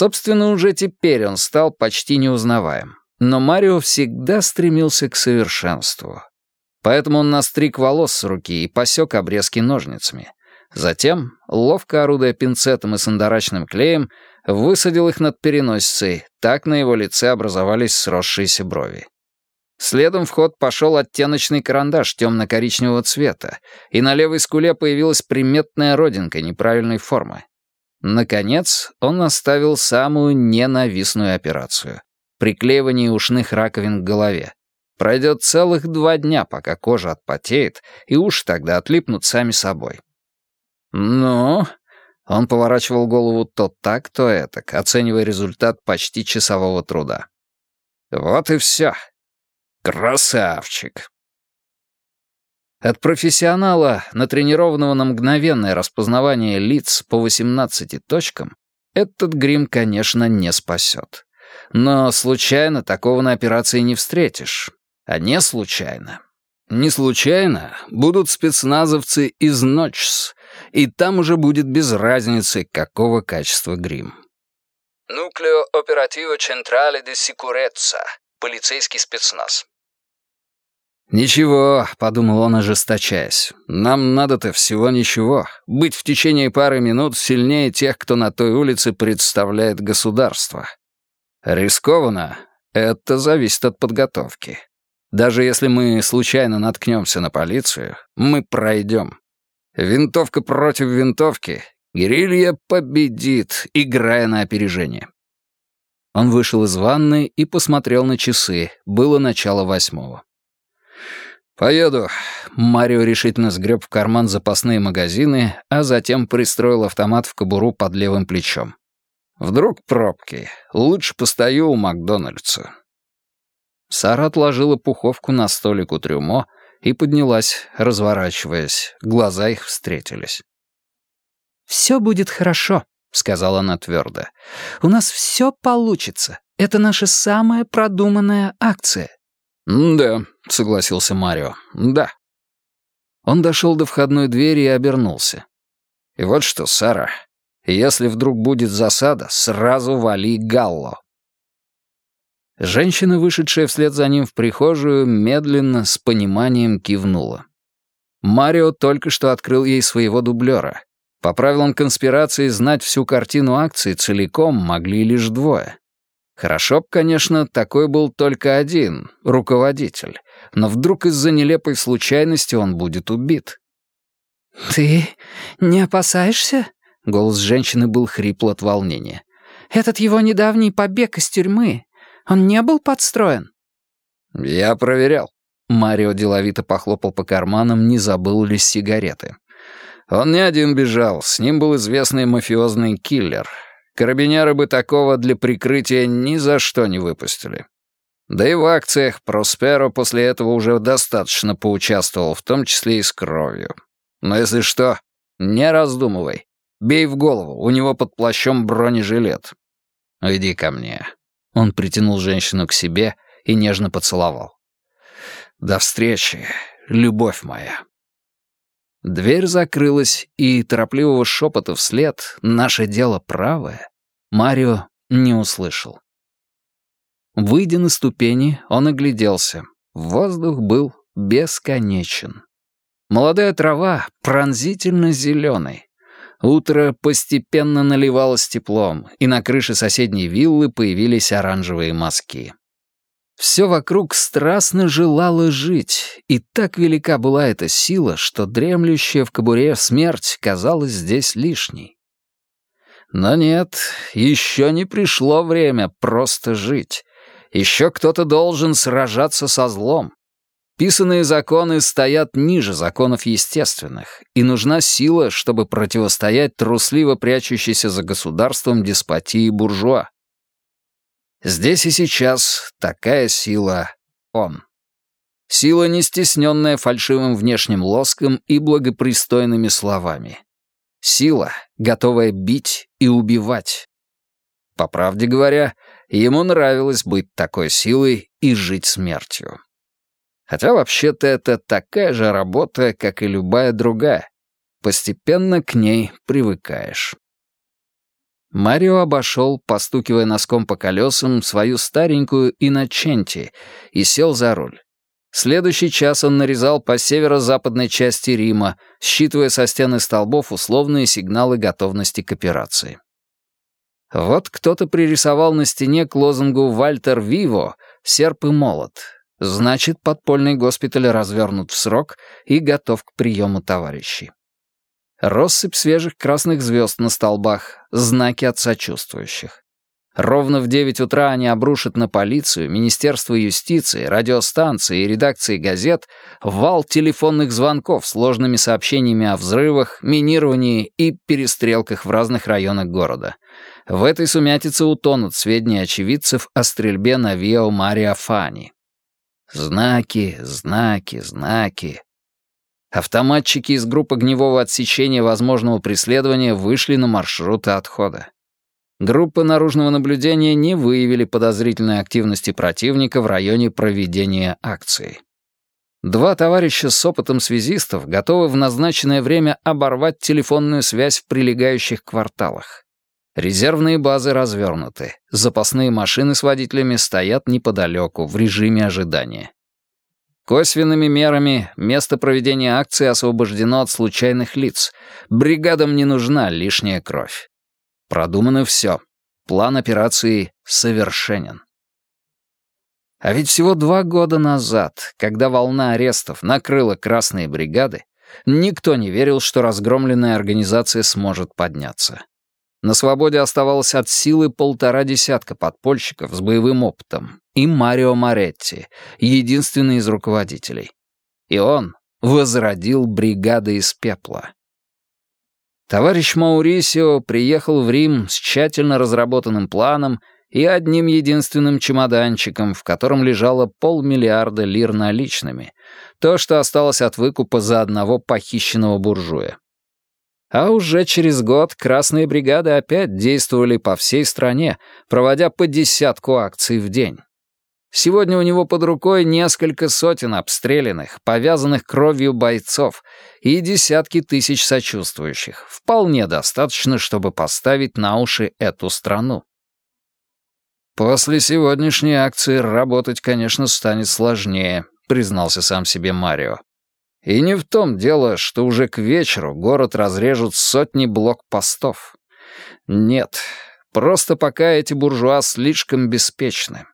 Собственно, уже теперь он стал почти неузнаваем. Но Марио всегда стремился к совершенству. Поэтому он настриг волос с руки и посек обрезки ножницами. Затем, ловко орудуя пинцетом и сандарачным клеем, высадил их над переносицей, так на его лице образовались сросшиеся брови. Следом в ход пошел оттеночный карандаш темно-коричневого цвета, и на левой скуле появилась приметная родинка неправильной формы. Наконец, он оставил самую ненавистную операцию — приклеивание ушных раковин к голове. Пройдет целых два дня, пока кожа отпотеет, и уши тогда отлипнут сами собой. «Ну?» Он поворачивал голову то так, то этак, оценивая результат почти часового труда. «Вот и все. Красавчик!» От профессионала, натренированного на мгновенное распознавание лиц по 18 точкам, этот грим, конечно, не спасет. Но случайно такого на операции не встретишь. А не случайно. Не случайно будут спецназовцы из Ночс, и там уже будет без разницы, какого качества грим. Нуклео оперативо централе де сикурезza. Полицейский спецназ. «Ничего», — подумал он, ожесточаясь. «Нам надо-то всего ничего. Быть в течение пары минут сильнее тех, кто на той улице представляет государство. Рискованно. Это зависит от подготовки. Даже если мы случайно наткнемся на полицию, мы пройдем. Винтовка против винтовки. Гирилья победит, играя на опережение». Он вышел из ванны и посмотрел на часы. Было начало восьмого. «Поеду». Марио решительно сгреб в карман запасные магазины, а затем пристроил автомат в кобуру под левым плечом. «Вдруг пробки. Лучше постою у Макдональдса». Сара отложила пуховку на столик у трюмо и поднялась, разворачиваясь. Глаза их встретились. «Все будет хорошо», — сказала она твердо. «У нас все получится. Это наша самая продуманная акция. «Да», — согласился Марио, — «да». Он дошел до входной двери и обернулся. «И вот что, Сара, если вдруг будет засада, сразу вали Галло». Женщина, вышедшая вслед за ним в прихожую, медленно, с пониманием кивнула. Марио только что открыл ей своего дублера. По правилам конспирации знать всю картину акции целиком могли лишь двое. Хорошо б, конечно, такой был только один, руководитель, но вдруг из-за нелепой случайности он будет убит. «Ты не опасаешься?» — голос женщины был хрипл от волнения. «Этот его недавний побег из тюрьмы, он не был подстроен?» «Я проверял». Марио деловито похлопал по карманам, не забыл ли сигареты. Он не один бежал, с ним был известный мафиозный киллер — Карабинеры бы такого для прикрытия ни за что не выпустили. Да и в акциях Просперо после этого уже достаточно поучаствовал, в том числе и с кровью. Но если что, не раздумывай. Бей в голову, у него под плащом бронежилет. Иди ко мне. Он притянул женщину к себе и нежно поцеловал. До встречи, любовь моя. Дверь закрылась, и торопливого шепота вслед «Наше дело правое» Марио не услышал. Выйдя на ступени, он огляделся. Воздух был бесконечен. Молодая трава пронзительно зеленой. Утро постепенно наливалось теплом, и на крыше соседней виллы появились оранжевые мазки. Все вокруг страстно желало жить, и так велика была эта сила, что дремлющая в кобуре смерть казалась здесь лишней. Но нет, еще не пришло время просто жить. Еще кто-то должен сражаться со злом. Писанные законы стоят ниже законов естественных, и нужна сила, чтобы противостоять трусливо прячущейся за государством деспотии буржуа. Здесь и сейчас такая сила — он. Сила, не стесненная фальшивым внешним лоском и благопристойными словами. Сила, готовая бить и убивать. По правде говоря, ему нравилось быть такой силой и жить смертью. Хотя вообще-то это такая же работа, как и любая другая. Постепенно к ней привыкаешь. Марио обошел, постукивая носком по колесам, свою старенькую Иноченти и сел за руль. Следующий час он нарезал по северо-западной части Рима, считывая со стены столбов условные сигналы готовности к операции. Вот кто-то пририсовал на стене к лозунгу «Вальтер Виво» серп и молот. Значит, подпольный госпиталь развернут в срок и готов к приему товарищей. Россыпь свежих красных звезд на столбах, знаки от сочувствующих. Ровно в 9 утра они обрушат на полицию, Министерство юстиции, радиостанции и редакции газет вал телефонных звонков с ложными сообщениями о взрывах, минировании и перестрелках в разных районах города. В этой сумятице утонут сведения очевидцев о стрельбе на Вио Мария Фани. Знаки, знаки, знаки. Автоматчики из группы огневого отсечения возможного преследования вышли на маршруты отхода. Группы наружного наблюдения не выявили подозрительной активности противника в районе проведения акции. Два товарища с опытом связистов готовы в назначенное время оборвать телефонную связь в прилегающих кварталах. Резервные базы развернуты, запасные машины с водителями стоят неподалеку, в режиме ожидания. Косвенными мерами место проведения акции освобождено от случайных лиц. Бригадам не нужна лишняя кровь. Продумано все. План операции совершенен. А ведь всего два года назад, когда волна арестов накрыла красные бригады, никто не верил, что разгромленная организация сможет подняться. На свободе оставалось от силы полтора десятка подпольщиков с боевым опытом и Марио Моретти, единственный из руководителей. И он возродил бригады из пепла. Товарищ Маурисио приехал в Рим с тщательно разработанным планом и одним единственным чемоданчиком, в котором лежало полмиллиарда лир наличными, то, что осталось от выкупа за одного похищенного буржуя. А уже через год красные бригады опять действовали по всей стране, проводя по десятку акций в день. Сегодня у него под рукой несколько сотен обстрелянных, повязанных кровью бойцов и десятки тысяч сочувствующих. Вполне достаточно, чтобы поставить на уши эту страну. «После сегодняшней акции работать, конечно, станет сложнее», — признался сам себе Марио. «И не в том дело, что уже к вечеру город разрежут сотни блокпостов. Нет, просто пока эти буржуа слишком беспечны.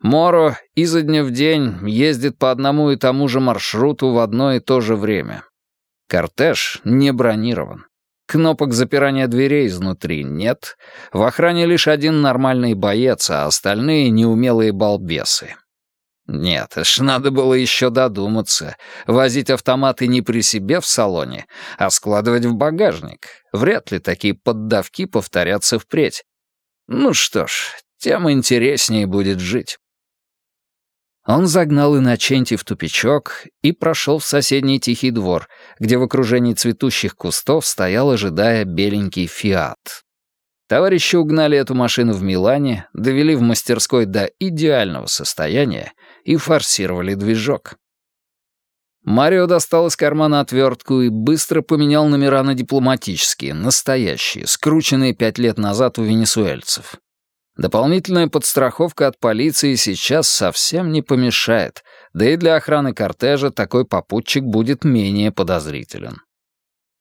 Моро изо дня в день ездит по одному и тому же маршруту в одно и то же время. Кортеж не бронирован. Кнопок запирания дверей изнутри нет. В охране лишь один нормальный боец, а остальные неумелые балбесы. Нет, аж надо было еще додуматься. Возить автоматы не при себе в салоне, а складывать в багажник. Вряд ли такие поддавки повторятся впредь. Ну что ж, тем интереснее будет жить. Он загнал Инноченти в тупичок и прошел в соседний тихий двор, где в окружении цветущих кустов стоял, ожидая беленький «Фиат». Товарищи угнали эту машину в Милане, довели в мастерской до идеального состояния и форсировали движок. Марио достал из кармана отвертку и быстро поменял номера на дипломатические, настоящие, скрученные пять лет назад у венесуэльцев. Дополнительная подстраховка от полиции сейчас совсем не помешает, да и для охраны кортежа такой попутчик будет менее подозрителен.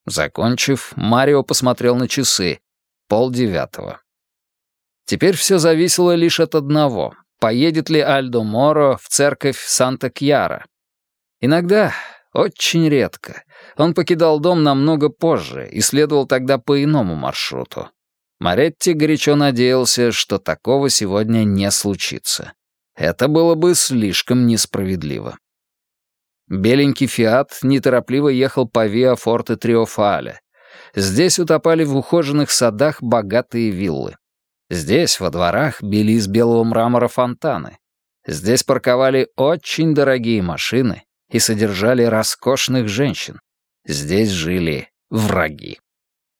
Закончив, Марио посмотрел на часы. Полдевятого. Теперь все зависело лишь от одного. Поедет ли Альдо Моро в церковь Санта-Кьяра? Иногда, очень редко, он покидал дом намного позже и следовал тогда по иному маршруту. Маретти горячо надеялся, что такого сегодня не случится. Это было бы слишком несправедливо. Беленький «Фиат» неторопливо ехал по Виа Форте Триофале. Здесь утопали в ухоженных садах богатые виллы. Здесь, во дворах, били из белого мрамора фонтаны. Здесь парковали очень дорогие машины и содержали роскошных женщин. Здесь жили враги.